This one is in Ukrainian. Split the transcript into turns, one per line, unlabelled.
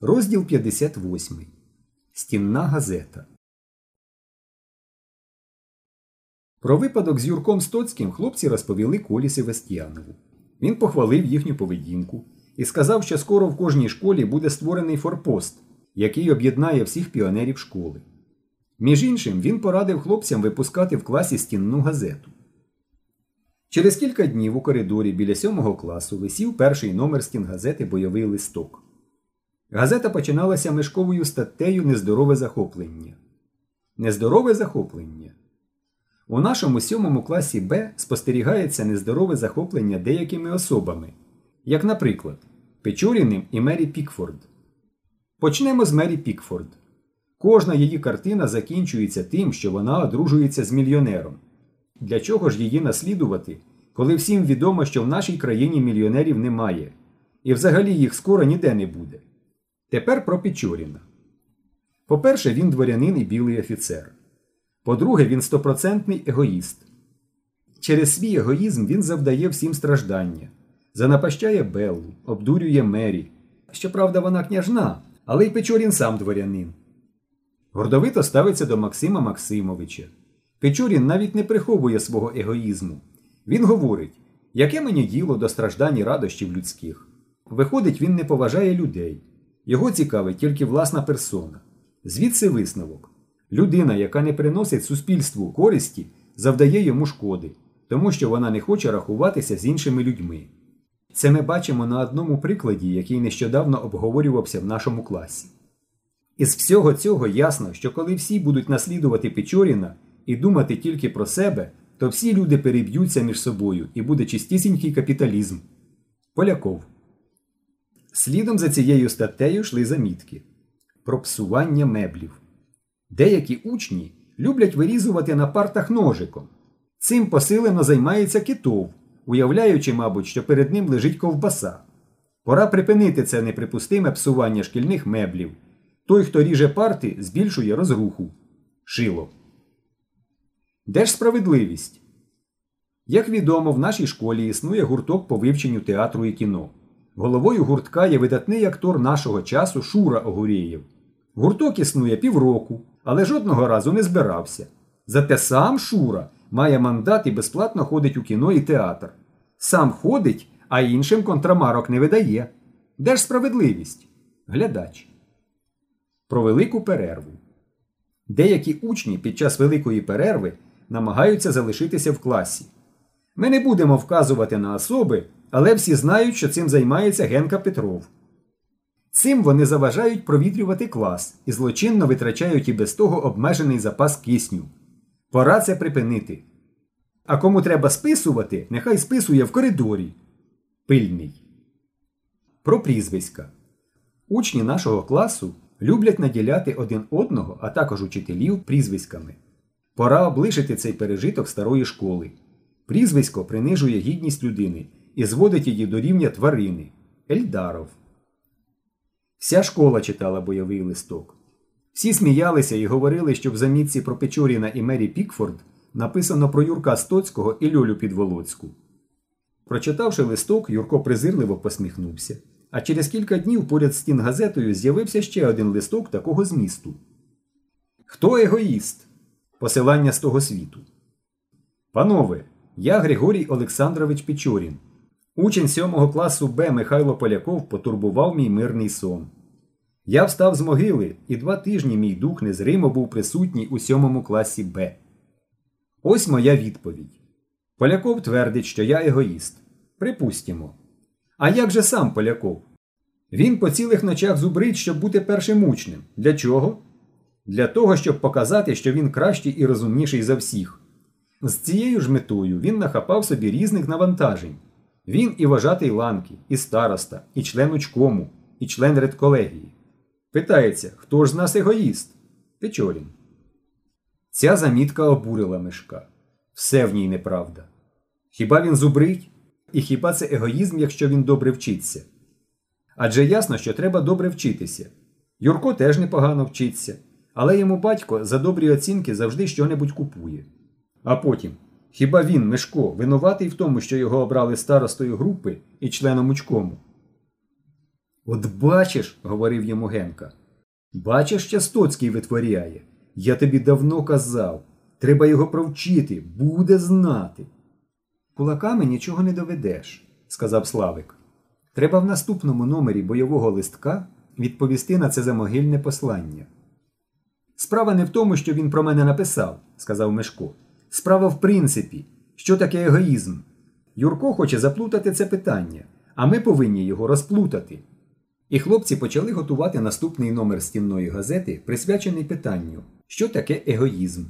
Розділ 58. Стінна газета. Про випадок з Юрком Стоцьким хлопці розповіли Колі Севастьянову. Він похвалив їхню поведінку і сказав, що скоро в кожній школі буде створений форпост, який об'єднає всіх піонерів школи. Між іншим, він порадив хлопцям випускати в класі стінну газету. Через кілька днів у коридорі біля сьомого класу висів перший номер стінгазети Бойовий листок. Газета починалася мешковою статтею Нездорове захоплення. Нездорове захоплення. У нашому сьомому класі Б спостерігається нездорове захоплення деякими особами, як, наприклад, Печоріним і Мері Пікфорд. Почнемо з Мері Пікфорд. Кожна її картина закінчується тим, що вона одружується з мільйонером. Для чого ж її наслідувати, коли всім відомо, що в нашій країні мільйонерів немає, і взагалі їх скоро ніде не буде. Тепер про Печоріна. По-перше, він дворянин і білий офіцер. По-друге, він стопроцентний егоїст. Через свій егоїзм він завдає всім страждання, занапащає Беллу, обдурює Мері. Щоправда, вона княжна, але й Печорін сам дворянин. Гордовито ставиться до Максима Максимовича. Печорін навіть не приховує свого егоїзму. Він говорить, яке мені діло до страждань і радощів людських. Виходить, він не поважає людей. Його цікавить тільки власна персона. Звідси висновок. Людина, яка не приносить суспільству користі, завдає йому шкоди, тому що вона не хоче рахуватися з іншими людьми. Це ми бачимо на одному прикладі, який нещодавно обговорювався в нашому класі. Із всього цього ясно, що коли всі будуть наслідувати Печоріна і думати тільки про себе, то всі люди переб'ються між собою і буде чистісінький капіталізм. Поляков. Слідом за цією статтею йшли замітки про псування меблів. Деякі учні люблять вирізувати на партах ножиком. Цим посилено займається китов, уявляючи, мабуть, що перед ним лежить ковбаса. Пора припинити це неприпустиме псування шкільних меблів. Той, хто ріже парти, збільшує розруху. Шило. Де ж справедливість? Як відомо, в нашій школі існує гурток по вивченню театру і кіно. Головою гуртка є видатний актор нашого часу Шура Огурєєв. Гурток існує півроку, але жодного разу не збирався. Зате сам Шура має мандат і безплатно ходить у кіно і театр. Сам ходить, а іншим контрамарок не видає. Де ж справедливість? Глядач. Про велику перерву. Деякі учні під час великої перерви намагаються залишитися в класі. Ми не будемо вказувати на особи, але всі знають, що цим займається Генка Петров. Цим вони заважають провітрювати клас і злочинно витрачають і без того обмежений запас кисню. Пора це припинити. А кому треба списувати, нехай списує в коридорі. Пильний. Про прізвиська. Учні нашого класу люблять наділяти один одного, а також учителів прізвиськами. Пора облишити цей пережиток старої школи. Прізвисько принижує гідність людини і зводить її до рівня тварини. Ельдаров. Вся школа читала бойовий листок. Всі сміялися і говорили, що в замітці про Печоріна і Мері Пікфорд написано про Юрка Стоцького і Льолю Підволоцьку. Прочитавши листок, Юрко презирливо посміхнувся. А через кілька днів поряд з стінгазетою з'явився ще один листок такого змісту. Хто егоїст? Посилання з того світу. Панове, я Григорій Олександрович Печорін. Учень сьомого класу Б Михайло Поляков потурбував мій мирний сон. Я встав з могили, і два тижні мій дух незримо був присутній у сьомому класі Б. Ось моя відповідь. Поляков твердить, що я егоїст. Припустімо. А як же сам Поляков? Він по цілих ночах зубрить, щоб бути першим учнем. Для чого? Для того, щоб показати, що він кращий і розумніший за всіх. З цією ж метою він нахапав собі різних навантажень. Він і вважатий ланки, і староста, і член учкому, і член редколегії. Питається, хто ж з нас егоїст? Печорін. Ця замітка обурила мешка. Все в ній неправда. Хіба він зубрить? І хіба це егоїзм, якщо він добре вчиться? Адже ясно, що треба добре вчитися. Юрко теж непогано вчиться, але йому батько за добрі оцінки завжди щонебудь купує. А потім, хіба він, Мишко, винуватий в тому, що його обрали старостою групи і членом учкому? От бачиш, говорив йому Генка. Бачиш, що Стоцький витворяє. Я тобі давно казав. Треба його провчити, буде знати. Кулаками нічого не доведеш, сказав Славик. Треба в наступному номері бойового листка відповісти на це замогильне послання. Справа не в тому, що він про мене написав, сказав Мешко. Справа в принципі, що таке егоїзм. Юрко хоче заплутати це питання, а ми повинні його розплутати. І хлопці почали готувати наступний номер стінної газети, присвячений питанню, що таке егоїзм.